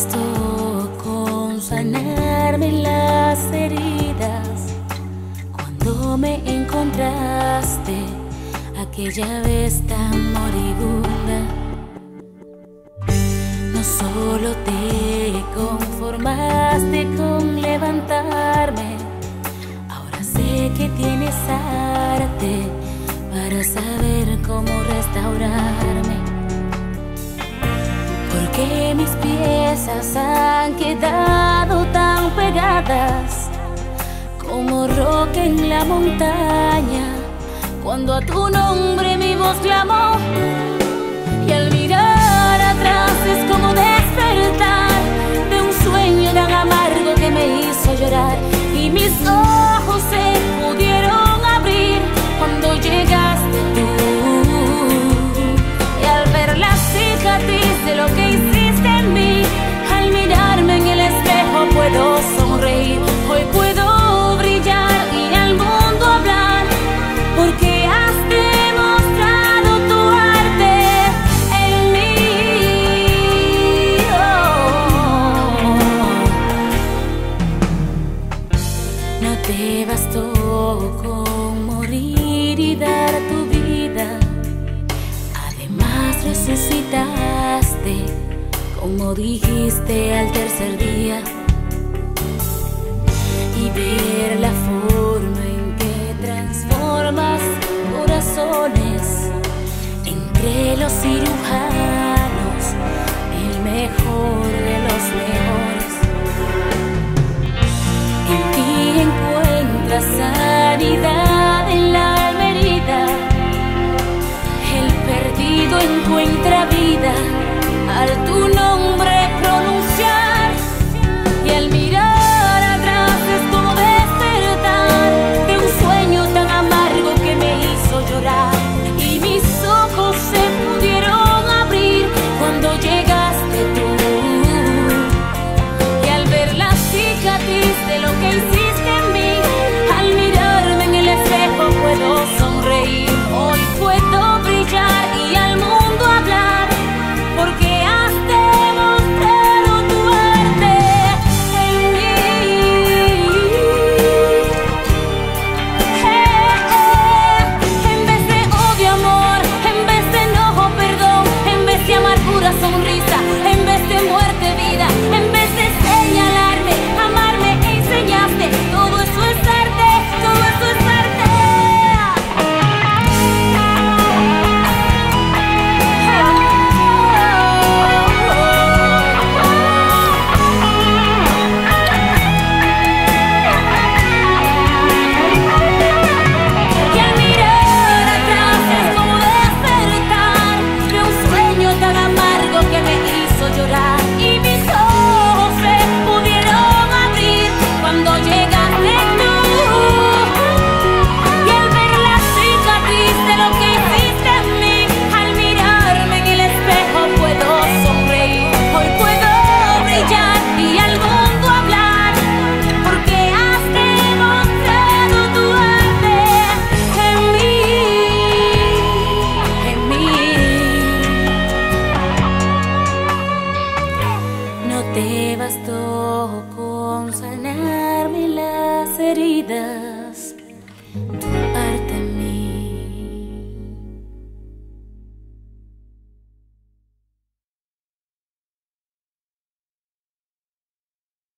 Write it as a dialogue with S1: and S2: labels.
S1: bastó con sanarme las heridas cuando me encontraste aquella vez tan moribunda. No solo te conformaste con levantarme, ahora sé que tienes arte para saber cómo restaurarme que mis piezas han quedado tan pegadas como roca en la montaña. Cuando a tu nombre mi voz clamó y al mirar atrás es como despertar de un sueño tan amargo que me hizo llorar y mis ojos bastó con morir y dar tu vida. Además resucitaste, como dijiste al tercer día. Y ver la forma en que transformas corazones entre los cirujanos Cristo con sanarme las heridas.